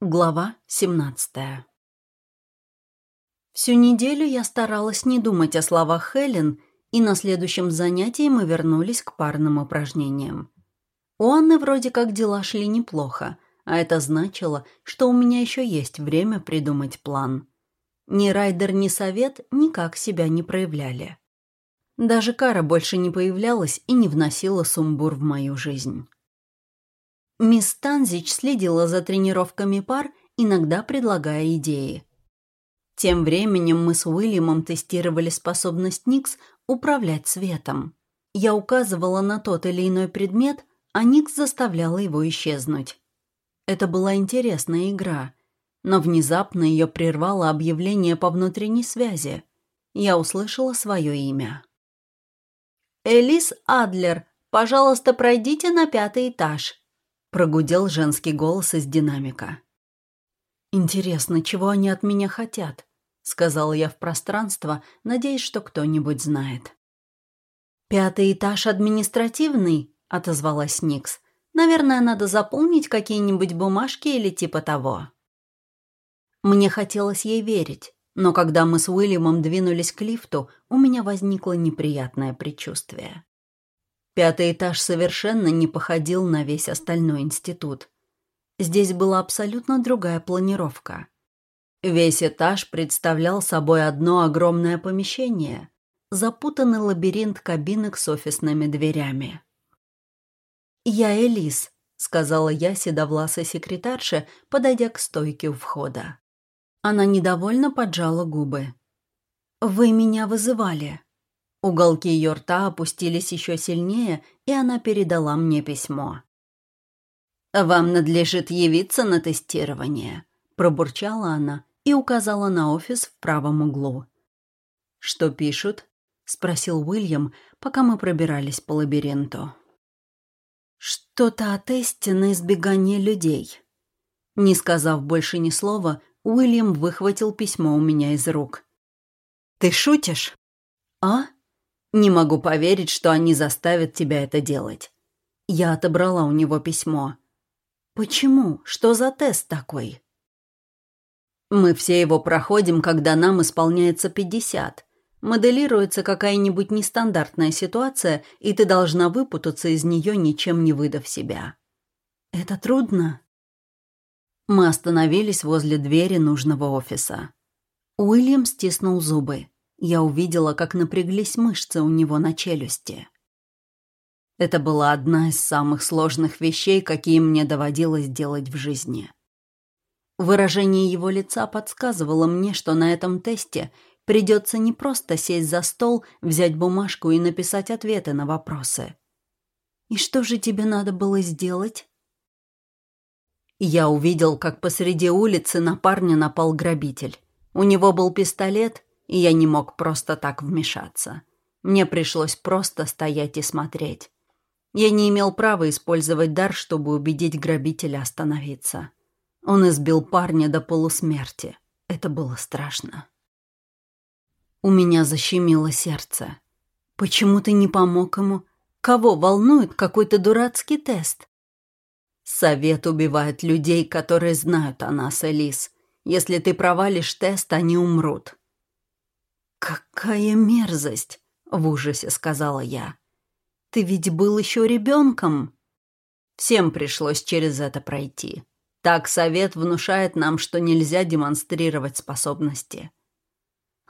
Глава 17 Всю неделю я старалась не думать о словах Хелен, и на следующем занятии мы вернулись к парным упражнениям. У Анны вроде как дела шли неплохо, а это значило, что у меня еще есть время придумать план. Ни Райдер, ни Совет никак себя не проявляли. Даже Кара больше не появлялась и не вносила сумбур в мою жизнь. Мисс Танзич следила за тренировками пар, иногда предлагая идеи. Тем временем мы с Уильямом тестировали способность Никс управлять светом. Я указывала на тот или иной предмет, а Никс заставляла его исчезнуть. Это была интересная игра, но внезапно ее прервало объявление по внутренней связи. Я услышала свое имя. «Элис Адлер, пожалуйста, пройдите на пятый этаж», Прогудел женский голос из динамика. «Интересно, чего они от меня хотят?» — сказала я в пространство, надеясь, что кто-нибудь знает. «Пятый этаж административный», — отозвалась Никс. «Наверное, надо заполнить какие-нибудь бумажки или типа того». Мне хотелось ей верить, но когда мы с Уильямом двинулись к лифту, у меня возникло неприятное предчувствие. Пятый этаж совершенно не походил на весь остальной институт. Здесь была абсолютно другая планировка. Весь этаж представлял собой одно огромное помещение, запутанный лабиринт кабинок с офисными дверями. «Я Элис», — сказала я седовласой секретарше, подойдя к стойке у входа. Она недовольно поджала губы. «Вы меня вызывали». Уголки ее рта опустились еще сильнее, и она передала мне письмо. «Вам надлежит явиться на тестирование», — пробурчала она и указала на офис в правом углу. «Что пишут?» — спросил Уильям, пока мы пробирались по лабиринту. «Что-то о тесте на избегание людей». Не сказав больше ни слова, Уильям выхватил письмо у меня из рук. «Ты шутишь?» «А?» Не могу поверить, что они заставят тебя это делать. Я отобрала у него письмо. Почему? Что за тест такой? Мы все его проходим, когда нам исполняется 50. Моделируется какая-нибудь нестандартная ситуация, и ты должна выпутаться из нее, ничем не выдав себя. Это трудно? Мы остановились возле двери нужного офиса. Уильям стиснул зубы. Я увидела, как напряглись мышцы у него на челюсти. Это была одна из самых сложных вещей, какие мне доводилось делать в жизни. Выражение его лица подсказывало мне, что на этом тесте придется не просто сесть за стол, взять бумажку и написать ответы на вопросы. «И что же тебе надо было сделать?» Я увидел, как посреди улицы на парня напал грабитель. У него был пистолет, и я не мог просто так вмешаться. Мне пришлось просто стоять и смотреть. Я не имел права использовать дар, чтобы убедить грабителя остановиться. Он избил парня до полусмерти. Это было страшно. У меня защемило сердце. Почему ты не помог ему? Кого волнует какой-то дурацкий тест? Совет убивает людей, которые знают о нас, Элис. Если ты провалишь тест, они умрут. «Какая мерзость!» — в ужасе сказала я. «Ты ведь был еще ребенком!» Всем пришлось через это пройти. Так совет внушает нам, что нельзя демонстрировать способности.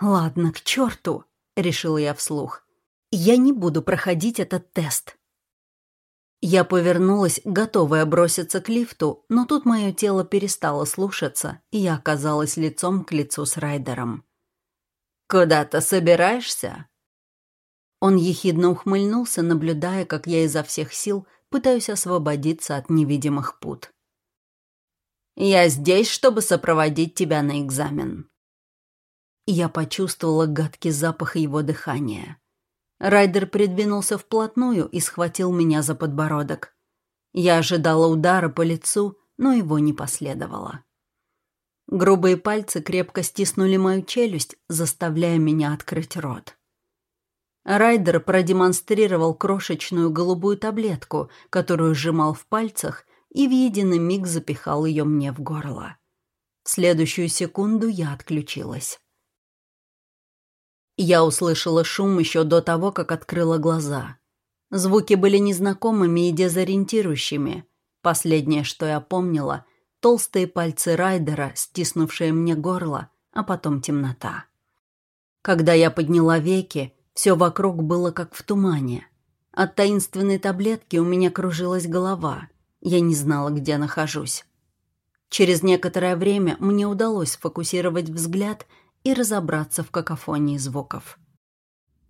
«Ладно, к черту!» — решила я вслух. «Я не буду проходить этот тест». Я повернулась, готовая броситься к лифту, но тут мое тело перестало слушаться, и я оказалась лицом к лицу с Райдером. «Куда-то собираешься?» Он ехидно ухмыльнулся, наблюдая, как я изо всех сил пытаюсь освободиться от невидимых пут. «Я здесь, чтобы сопроводить тебя на экзамен». Я почувствовала гадкий запах его дыхания. Райдер придвинулся вплотную и схватил меня за подбородок. Я ожидала удара по лицу, но его не последовало. Грубые пальцы крепко стиснули мою челюсть, заставляя меня открыть рот. Райдер продемонстрировал крошечную голубую таблетку, которую сжимал в пальцах, и в единый миг запихал ее мне в горло. В следующую секунду я отключилась. Я услышала шум еще до того, как открыла глаза. Звуки были незнакомыми и дезориентирующими. Последнее, что я помнила, толстые пальцы Райдера, стиснувшие мне горло, а потом темнота. Когда я подняла веки, все вокруг было как в тумане. От таинственной таблетки у меня кружилась голова. Я не знала, где нахожусь. Через некоторое время мне удалось сфокусировать взгляд и разобраться в какофонии звуков.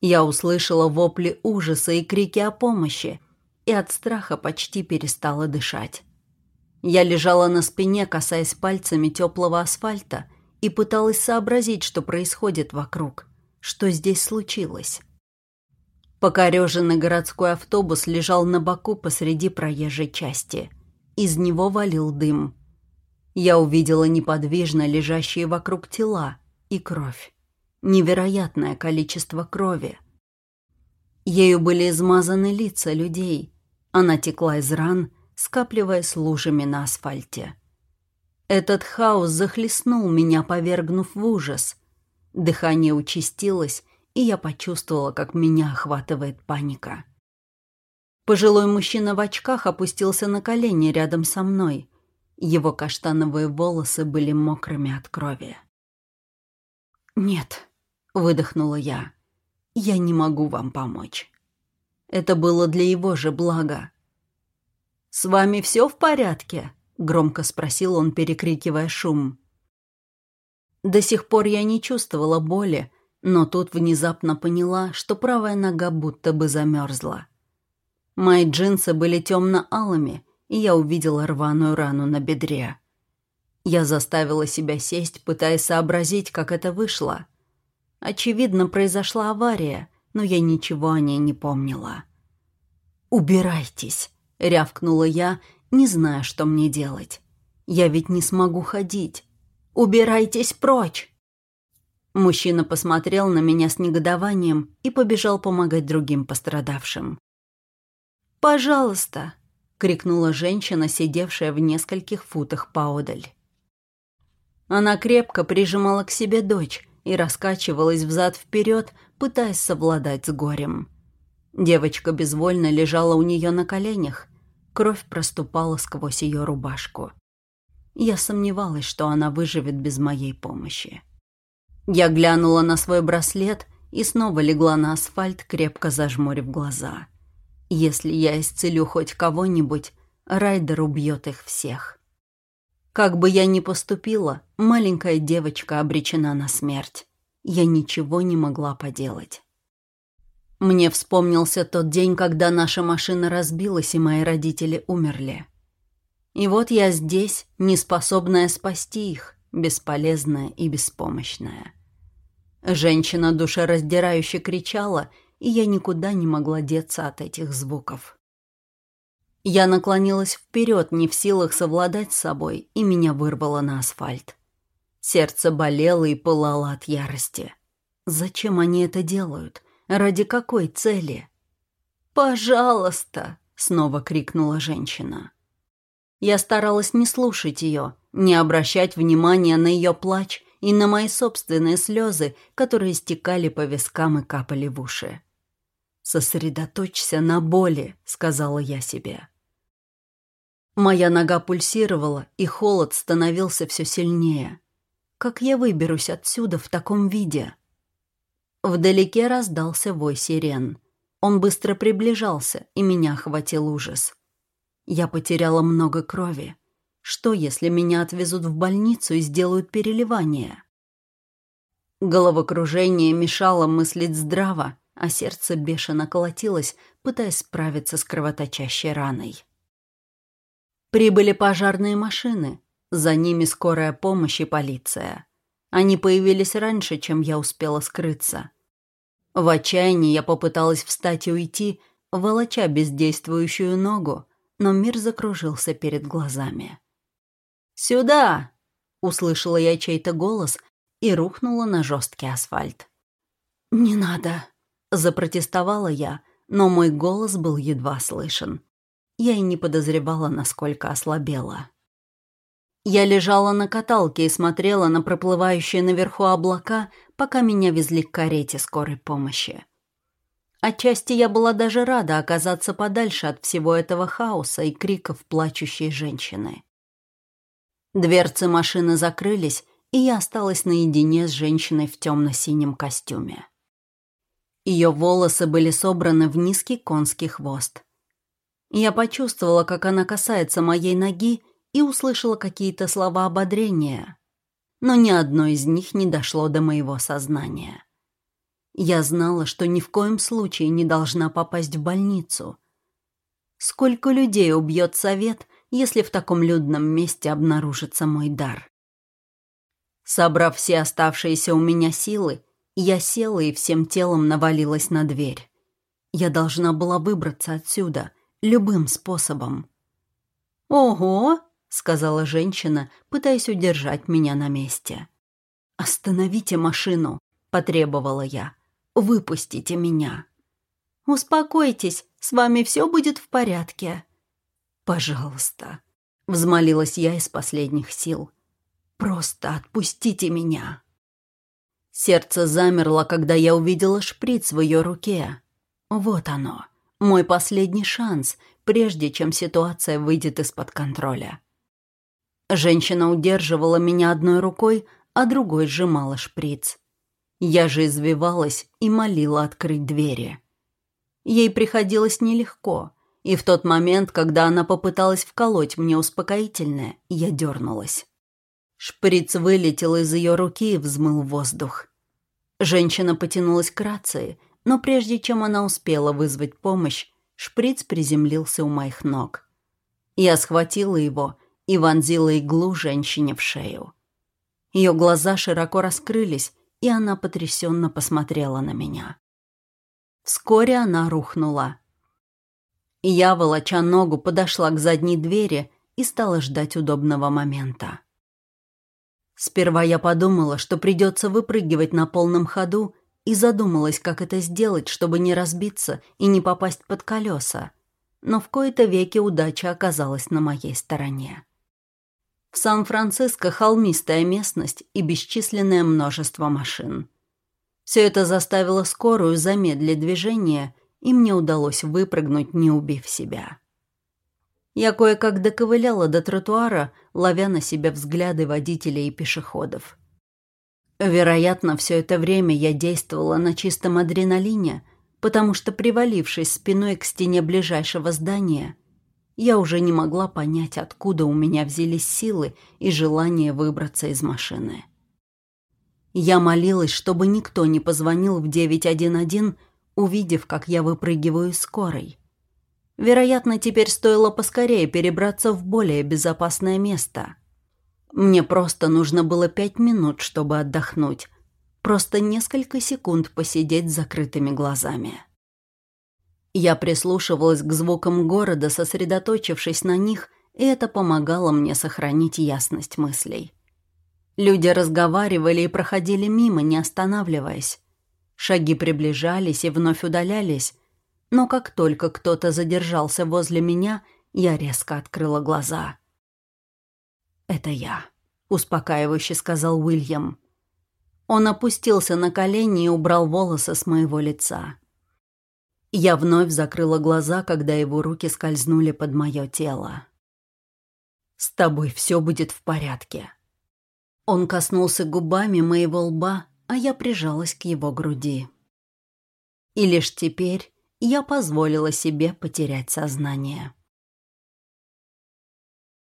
Я услышала вопли ужаса и крики о помощи, и от страха почти перестала дышать. Я лежала на спине, касаясь пальцами теплого асфальта, и пыталась сообразить, что происходит вокруг, что здесь случилось. Покореженный городской автобус лежал на боку посреди проезжей части. Из него валил дым. Я увидела неподвижно лежащие вокруг тела и кровь. Невероятное количество крови. Ею были измазаны лица людей. Она текла из ран, скапливаясь лужами на асфальте. Этот хаос захлестнул меня, повергнув в ужас. Дыхание участилось, и я почувствовала, как меня охватывает паника. Пожилой мужчина в очках опустился на колени рядом со мной. Его каштановые волосы были мокрыми от крови. «Нет», — выдохнула я, — «я не могу вам помочь». Это было для его же блага. «С вами все в порядке?» — громко спросил он, перекрикивая шум. До сих пор я не чувствовала боли, но тут внезапно поняла, что правая нога будто бы замерзла. Мои джинсы были темно-алыми, и я увидела рваную рану на бедре. Я заставила себя сесть, пытаясь сообразить, как это вышло. Очевидно, произошла авария, но я ничего о ней не помнила. «Убирайтесь!» — рявкнула я, не зная, что мне делать. «Я ведь не смогу ходить. Убирайтесь прочь!» Мужчина посмотрел на меня с негодованием и побежал помогать другим пострадавшим. «Пожалуйста!» — крикнула женщина, сидевшая в нескольких футах поодаль. Она крепко прижимала к себе дочь и раскачивалась взад-вперед, пытаясь совладать с горем. Девочка безвольно лежала у нее на коленях, кровь проступала сквозь ее рубашку. Я сомневалась, что она выживет без моей помощи. Я глянула на свой браслет и снова легла на асфальт, крепко зажмурив глаза. Если я исцелю хоть кого-нибудь, Райдер убьет их всех. Как бы я ни поступила, маленькая девочка обречена на смерть. Я ничего не могла поделать. Мне вспомнился тот день, когда наша машина разбилась, и мои родители умерли. И вот я здесь, неспособная спасти их, бесполезная и беспомощная. Женщина душераздирающе кричала, и я никуда не могла деться от этих звуков. Я наклонилась вперед, не в силах совладать с собой, и меня вырвало на асфальт. Сердце болело и пылало от ярости. Зачем они это делают? Ради какой цели? «Пожалуйста!» — снова крикнула женщина. Я старалась не слушать ее, не обращать внимания на ее плач и на мои собственные слезы, которые стекали по вискам и капали в уши. «Сосредоточься на боли», — сказала я себе. Моя нога пульсировала, и холод становился все сильнее. Как я выберусь отсюда в таком виде? Вдалеке раздался вой сирен. Он быстро приближался, и меня охватил ужас. Я потеряла много крови. Что, если меня отвезут в больницу и сделают переливание? Головокружение мешало мыслить здраво, а сердце бешено колотилось, пытаясь справиться с кровоточащей раной. Прибыли пожарные машины, за ними скорая помощь и полиция. Они появились раньше, чем я успела скрыться. В отчаянии я попыталась встать и уйти, волоча бездействующую ногу, но мир закружился перед глазами. «Сюда!» — услышала я чей-то голос и рухнула на жесткий асфальт. «Не надо!» — запротестовала я, но мой голос был едва слышен. я и не подозревала, насколько ослабела. Я лежала на каталке и смотрела на проплывающие наверху облака, пока меня везли к карете скорой помощи. Отчасти я была даже рада оказаться подальше от всего этого хаоса и криков плачущей женщины. Дверцы машины закрылись, и я осталась наедине с женщиной в темно-синем костюме. Ее волосы были собраны в низкий конский хвост. Я почувствовала, как она касается моей ноги, и услышала какие-то слова ободрения, но ни одно из них не дошло до моего сознания. Я знала, что ни в коем случае не должна попасть в больницу. Сколько людей убьет совет, если в таком людном месте обнаружится мой дар? Собрав все оставшиеся у меня силы, я села и всем телом навалилась на дверь. Я должна была выбраться отсюда любым способом. «Ого!» — сказала женщина, пытаясь удержать меня на месте. «Остановите машину!» — потребовала я. Выпустите меня». «Успокойтесь, с вами все будет в порядке». «Пожалуйста», — взмолилась я из последних сил. «Просто отпустите меня». Сердце замерло, когда я увидела шприц в ее руке. Вот оно, мой последний шанс, прежде чем ситуация выйдет из-под контроля. Женщина удерживала меня одной рукой, а другой сжимала шприц. Я же извивалась и молила открыть двери. Ей приходилось нелегко, и в тот момент, когда она попыталась вколоть мне успокоительное, я дернулась. Шприц вылетел из ее руки и взмыл воздух. Женщина потянулась к рации, но прежде чем она успела вызвать помощь, шприц приземлился у моих ног. Я схватила его и вонзила иглу женщине в шею. Ее глаза широко раскрылись, и она потрясенно посмотрела на меня. Вскоре она рухнула. Я, волоча ногу, подошла к задней двери и стала ждать удобного момента. Сперва я подумала, что придется выпрыгивать на полном ходу, и задумалась, как это сделать, чтобы не разбиться и не попасть под колеса. Но в кои-то веки удача оказалась на моей стороне. В Сан-Франциско холмистая местность и бесчисленное множество машин. Все это заставило скорую замедлить движение, и мне удалось выпрыгнуть, не убив себя. Я кое-как доковыляла до тротуара, ловя на себя взгляды водителей и пешеходов. Вероятно, все это время я действовала на чистом адреналине, потому что, привалившись спиной к стене ближайшего здания, я уже не могла понять, откуда у меня взялись силы и желание выбраться из машины. Я молилась, чтобы никто не позвонил в 911, увидев, как я выпрыгиваю скорой. Вероятно, теперь стоило поскорее перебраться в более безопасное место. Мне просто нужно было пять минут, чтобы отдохнуть. Просто несколько секунд посидеть с закрытыми глазами. Я прислушивалась к звукам города, сосредоточившись на них, и это помогало мне сохранить ясность мыслей. Люди разговаривали и проходили мимо, не останавливаясь. Шаги приближались и вновь удалялись, но как только кто-то задержался возле меня, я резко открыла глаза. «Это я», — успокаивающе сказал Уильям. Он опустился на колени и убрал волосы с моего лица. Я вновь закрыла глаза, когда его руки скользнули под мое тело. «С тобой все будет в порядке». Он коснулся губами моего лба, а я прижалась к его груди. И лишь теперь я позволила себе потерять сознание.